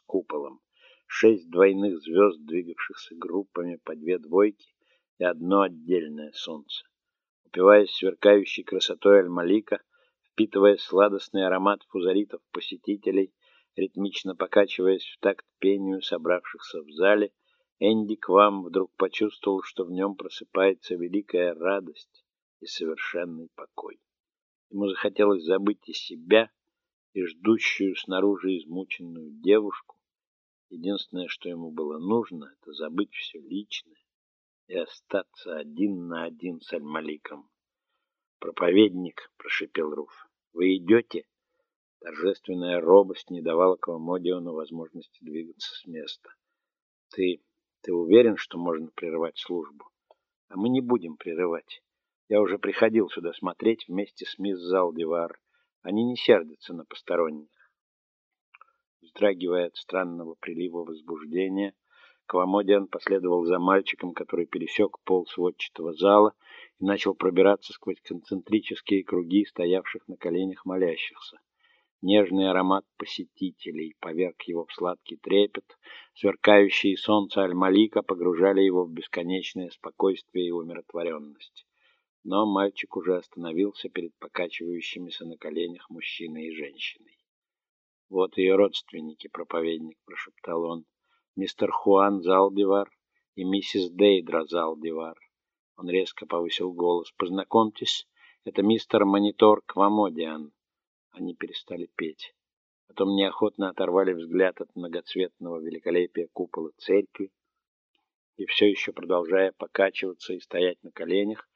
с куполом. Шесть двойных звезд, двигавшихся группами по две двойки и одно отдельное солнце. Упиваясь сверкающей красотой Аль-Малика, впитывая сладостный аромат фузаритов посетителей, ритмично покачиваясь в такт пению собравшихся в зале, Энди Квам вдруг почувствовал, что в нем просыпается великая радость и совершенный покой. Ему захотелось забыть и себя, и ждущую снаружи измученную девушку. Единственное, что ему было нужно, это забыть все личное и остаться один на один с Аль-Маликом. «Проповедник», — прошипел Руф, — «вы идете?» Торжественная робость не давала Квамодиону возможности двигаться с места. «Ты... ты уверен, что можно прерывать службу? А мы не будем прерывать. Я уже приходил сюда смотреть вместе с мисс Залдивар. Они не сердятся на посторонних». Вздрагивая от странного прилива возбуждения, Квамодиан последовал за мальчиком, который пересек пол сводчатого зала и начал пробираться сквозь концентрические круги стоявших на коленях молящихся. Нежный аромат посетителей поверг его в сладкий трепет, сверкающие солнце Аль-Малика погружали его в бесконечное спокойствие и умиротворенность. Но мальчик уже остановился перед покачивающимися на коленях мужчиной и женщиной. «Вот ее родственники, проповедник», — прошептал он, — «мистер Хуан Залдивар и миссис Дейдра Залдивар». Он резко повысил голос. «Познакомьтесь, это мистер Монитор Квамодиан». Они перестали петь. Потом неохотно оторвали взгляд от многоцветного великолепия купола церкви и все еще продолжая покачиваться и стоять на коленях,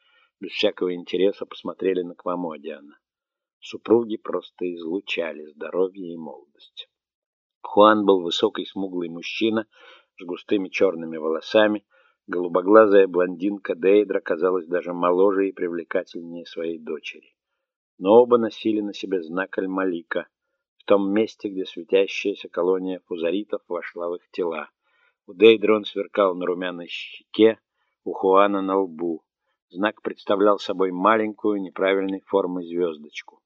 без всякого интереса посмотрели на Квамодиана. Супруги просто излучали здоровье и молодость. Хуан был высокий смуглый мужчина с густыми черными волосами, голубоглазая блондинка Дейдра казалась даже моложе и привлекательнее своей дочери но оба носили на себе знак Аль-Малика, в том месте, где светящаяся колония фузаритов вошла в их тела. У Дейдрон сверкал на румяной щеке, у Хуана на лбу. Знак представлял собой маленькую неправильной формы звездочку.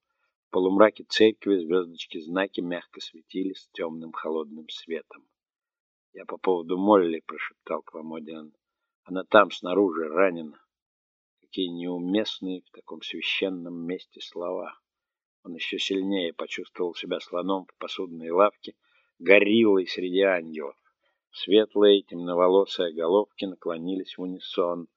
В полумраке церкви звездочки-знаки мягко светились темным холодным светом. «Я по поводу Молли», — прошептал Квамодиан. «Она там, снаружи, ранена». Какие неуместные в таком священном месте слова. Он еще сильнее почувствовал себя слоном в посудной лавке, гориллой среди ангелов. Светлые темноволосые головки наклонились в унисон.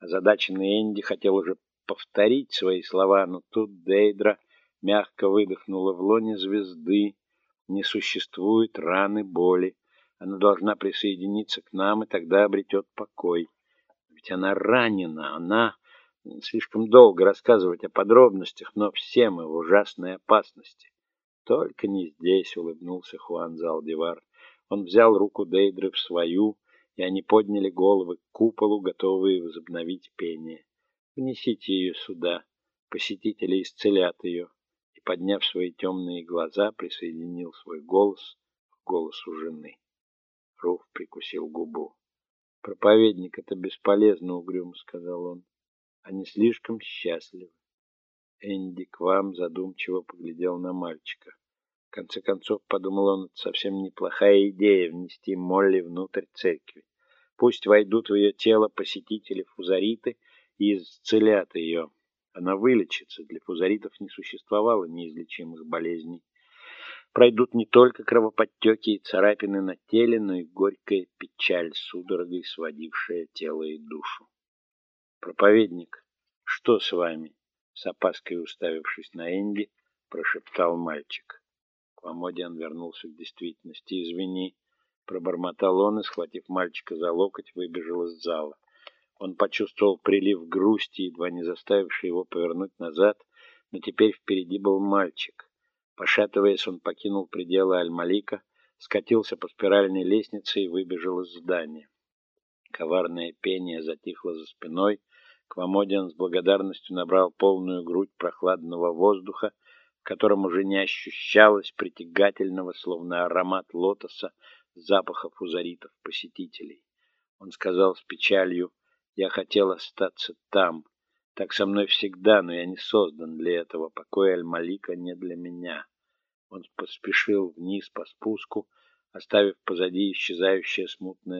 Озадаченный Энди хотел уже повторить свои слова, но тут Дейдра мягко выдохнула в лоне звезды. Не существует раны боли. Она должна присоединиться к нам, и тогда обретет покой. Ведь она ранена, она... Слишком долго рассказывать о подробностях, но все мы в ужасной опасности. Только не здесь, улыбнулся Хуан Залдивар. Он взял руку Дейдры в свою, и они подняли головы к куполу, готовые возобновить пение. Внесите ее сюда, посетители исцелят ее. И, подняв свои темные глаза, присоединил свой голос к голосу жены. Руф прикусил губу. «Проповедник, это бесполезно, — угрюмо сказал он. Они слишком счастливы. Энди к вам задумчиво поглядел на мальчика. В конце концов, подумал он, это совсем неплохая идея внести Молли внутрь церкви. Пусть войдут в ее тело посетители фузариты и исцелят ее. Она вылечится. Для фузаритов не существовало неизлечимых болезней. Пройдут не только кровоподтеки и царапины на теле, но и горькая печаль, судорогой сводившая тело и душу. «Проповедник, что с вами?» С опаской уставившись на Энди, прошептал мальчик. Квамодиан вернулся к действительности. «Извини», — пробормотал он и, схватив мальчика за локоть, выбежал из зала. Он почувствовал прилив грусти, едва не заставивший его повернуть назад, но теперь впереди был мальчик. Пошатываясь, он покинул пределы Аль-Малика, скатился по спиральной лестнице и выбежал из здания. Коварное пение затихло за спиной, Квамодиан с благодарностью набрал полную грудь прохладного воздуха, в котором уже не ощущалось притягательного, словно аромат лотоса, запаха фузаритов посетителей. Он сказал с печалью, «Я хотел остаться там. Так со мной всегда, но я не создан для этого. Покой Аль-Малика не для меня». Он поспешил вниз по спуску, оставив позади исчезающее смутное